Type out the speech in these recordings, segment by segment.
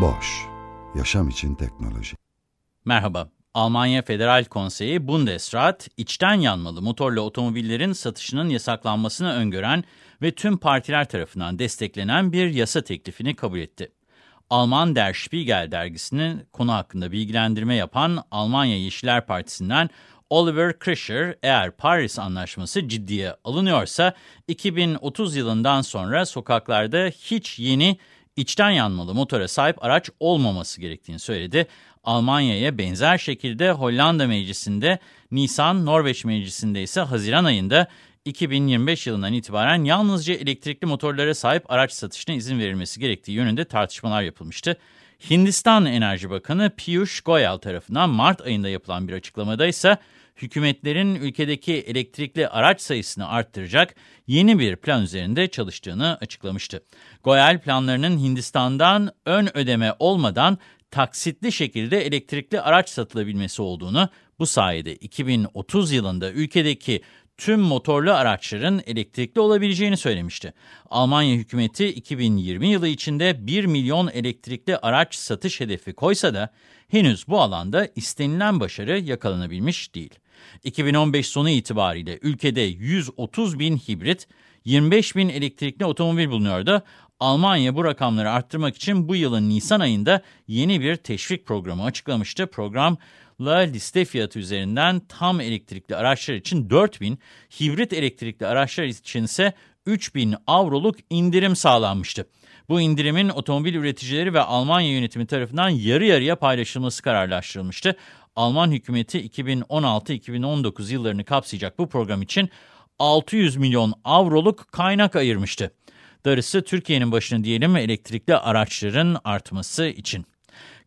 Boş, yaşam için teknoloji. Merhaba, Almanya Federal Konseyi Bundesrat, içten yanmalı motorlu otomobillerin satışının yasaklanmasını öngören ve tüm partiler tarafından desteklenen bir yasa teklifini kabul etti. Alman Der Spiegel dergisinin konu hakkında bilgilendirme yapan Almanya Yeşiller Partisi'nden Oliver Krischer, eğer Paris Anlaşması ciddiye alınıyorsa 2030 yılından sonra sokaklarda hiç yeni içten yanmalı motora sahip araç olmaması gerektiğini söyledi. Almanya'ya benzer şekilde Hollanda Meclisi'nde, Nisan, Norveç Meclisi'nde ise Haziran ayında 2025 yılından itibaren yalnızca elektrikli motorlara sahip araç satışına izin verilmesi gerektiği yönünde tartışmalar yapılmıştı. Hindistan Enerji Bakanı Piyush Goyal tarafından Mart ayında yapılan bir açıklamada ise hükümetlerin ülkedeki elektrikli araç sayısını arttıracak yeni bir plan üzerinde çalıştığını açıklamıştı. Goyal planlarının Hindistan'dan ön ödeme olmadan taksitli şekilde elektrikli araç satılabilmesi olduğunu, bu sayede 2030 yılında ülkedeki tüm motorlu araçların elektrikli olabileceğini söylemişti. Almanya hükümeti 2020 yılı içinde 1 milyon elektrikli araç satış hedefi koysa da henüz bu alanda istenilen başarı yakalanabilmiş değil. 2015 sonu itibariyle ülkede 130 bin hibrit, 25 bin elektrikli otomobil bulunuyordu. Almanya bu rakamları arttırmak için bu yılın Nisan ayında yeni bir teşvik programı açıklamıştı. Program la liste fiyatı üzerinden tam elektrikli araçlar için 4000, hibrit elektrikli araçlar için ise 3000 avroluk indirim sağlanmıştı. Bu indirimin otomobil üreticileri ve Almanya yönetimi tarafından yarı yarıya paylaşılması kararlaştırılmıştı. Alman hükümeti 2016-2019 yıllarını kapsayacak bu program için 600 milyon avroluk kaynak ayırmıştı. Darısı Türkiye'nin başına diyelim elektrikli araçların artması için.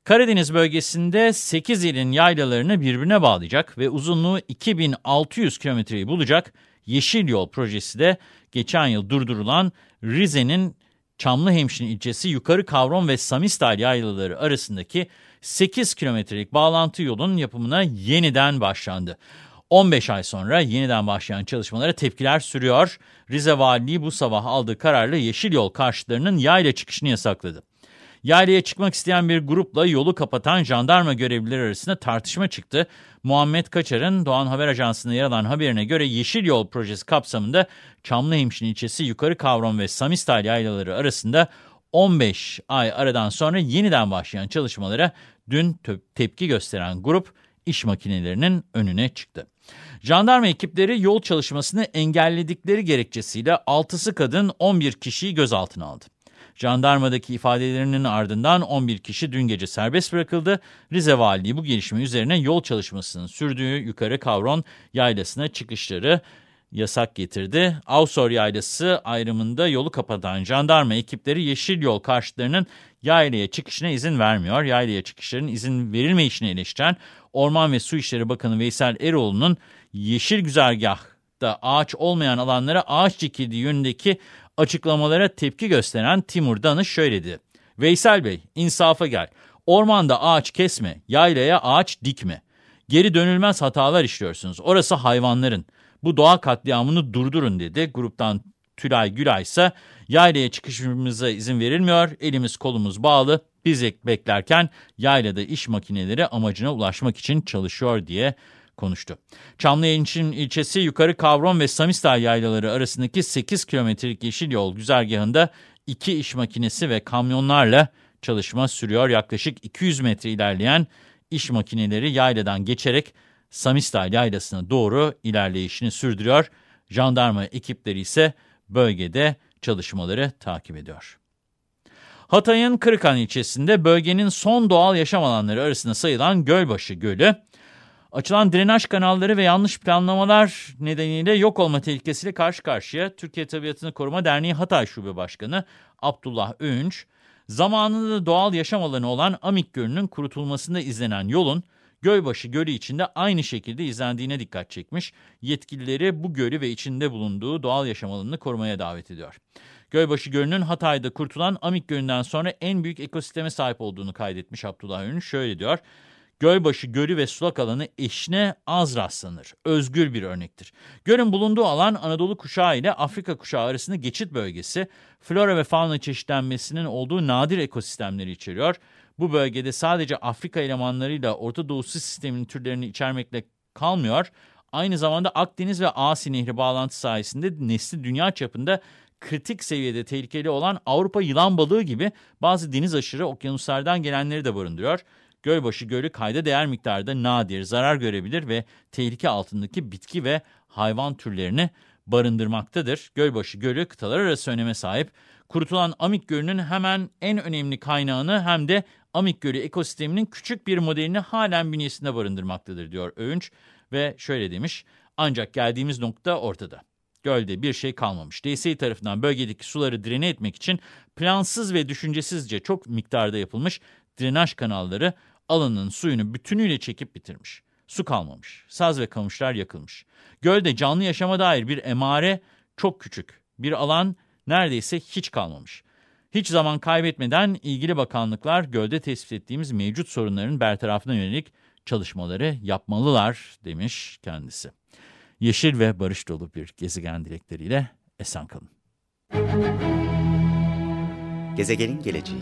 Karadeniz bölgesinde 8 ilin yaylalarını birbirine bağlayacak ve uzunluğu 2600 kilometreyi bulacak Yeşil Yol projesi de geçen yıl durdurulan Rize'nin Çamlıhemşin ilçesi Yukarı Kavron ve Samistal yaylaları arasındaki 8 kilometrelik bağlantı yolun yapımına yeniden başlandı. 15 ay sonra yeniden başlayan çalışmalara tepkiler sürüyor. Rize Valiliği bu sabah aldığı kararla Yeşil Yol karşıtlarının yayla çıkışını yasakladı. Yaylaya çıkmak isteyen bir grupla yolu kapatan jandarma görevlileri arasında tartışma çıktı. Muhammed Kaçar'ın Doğan Haber Ajansı'nda yer alan haberine göre Yeşil Yol projesi kapsamında Çamlıhemşin ilçesi Yukarı Kavron ve Samistal yaylaları arasında 15 ay aradan sonra yeniden başlayan çalışmalara dün tepki gösteren grup iş makinelerinin önüne çıktı. Jandarma ekipleri yol çalışmasını engelledikleri gerekçesiyle 6'sı kadın 11 kişiyi gözaltına aldı. Jandarmadaki ifadelerinin ardından 11 kişi dün gece serbest bırakıldı. Rize Valiliği bu gelişme üzerine yol çalışmasının sürdüğü yukarı Kavron yaylasına çıkışları yasak getirdi. Avsor Yaylası ayrımında yolu kapatan jandarma ekipleri Yeşil Yol karşıtlarının yaylaya çıkışına izin vermiyor. Yaylaya çıkışların izin verilmeyişini eleştiren Orman ve Su İşleri Bakanı Veysel Eroğlu'nun yeşil güzergahta ağaç olmayan alanlara ağaç dikildiği yönündeki açıklamalara tepki gösteren Timur Danış şöyle dedi. Veysel Bey insafa gel. Ormanda ağaç kesme, yaylaya ağaç dikme. Geri dönülmez hatalar işliyorsunuz. Orası hayvanların. Bu doğa katliamını durdurun dedi. Gruptan Tülay Gülay ise yaylaya çıkışımıza izin verilmiyor. Elimiz kolumuz bağlı. Biz beklerken yaylada iş makineleri amacına ulaşmak için çalışıyor diye konuştu. Çamlıhemşin ilçesi Yukarı Kavron ve Samistal yaylaları arasındaki 8 kilometrelik yeşil yol güzergahında iki iş makinesi ve kamyonlarla çalışma sürüyor. Yaklaşık 200 metre ilerleyen iş makineleri yayladan geçerek Samistal yaylasına doğru ilerleyişini sürdürüyor. Jandarma ekipleri ise bölgede çalışmaları takip ediyor. Hatay'ın Kırıkan ilçesinde bölgenin son doğal yaşam alanları arasında sayılan Gölbaşı Gölü, Açılan drenaj kanalları ve yanlış planlamalar nedeniyle yok olma tehlikesiyle karşı karşıya Türkiye Tabiatını Koruma Derneği Hatay Şube Başkanı Abdullah Öğünç, zamanında doğal yaşam alanı olan Amik Gölü'nün kurutulmasında izlenen yolun Gölbaşı Gölü içinde aynı şekilde izlendiğine dikkat çekmiş. Yetkilileri bu gölü ve içinde bulunduğu doğal yaşam alanını korumaya davet ediyor. Gölbaşı Gölü'nün Hatay'da kurtulan Amik Gölü'nden sonra en büyük ekosisteme sahip olduğunu kaydetmiş Abdullah Ünlü. Şöyle diyor. Gölbaşı gölü ve sulak alanı eşine az rastlanır. Özgür bir örnektir. Gölün bulunduğu alan Anadolu kuşağı ile Afrika kuşağı arasında geçit bölgesi, flora ve fauna çeşitlenmesinin olduğu nadir ekosistemleri içeriyor. Bu bölgede sadece Afrika elemanlarıyla Orta Doğu sisteminin türlerini içermekle kalmıyor. Aynı zamanda Akdeniz ve Asi Nehri bağlantı sayesinde nesli dünya çapında kritik seviyede tehlikeli olan Avrupa yılan balığı gibi bazı deniz aşırı okyanuslardan gelenleri de barındırıyor. Gölbaşı Gölü kayda değer miktarda nadir, zarar görebilir ve tehlike altındaki bitki ve hayvan türlerini barındırmaktadır. Gölbaşı Gölü kıtalar arası öneme sahip. Kurutulan Amik Gölü'nün hemen en önemli kaynağını hem de Amik Gölü ekosisteminin küçük bir modelini halen bünyesinde barındırmaktadır diyor Öğünç ve şöyle demiş. Ancak geldiğimiz nokta ortada. Gölde bir şey kalmamış. DSİ tarafından bölgedeki suları drene etmek için plansız ve düşüncesizce çok miktarda yapılmış drenaj kanalları alanın suyunu bütünüyle çekip bitirmiş. Su kalmamış. Saz ve kamışlar yakılmış. Gölde canlı yaşama dair bir emare çok küçük. Bir alan neredeyse hiç kalmamış. Hiç zaman kaybetmeden ilgili bakanlıklar gölde tespit ettiğimiz mevcut sorunların bertarafına yönelik çalışmaları yapmalılar demiş kendisi. Yeşil ve barış dolu bir gezegen dilekleriyle esen kalın. Gezegenin geleceği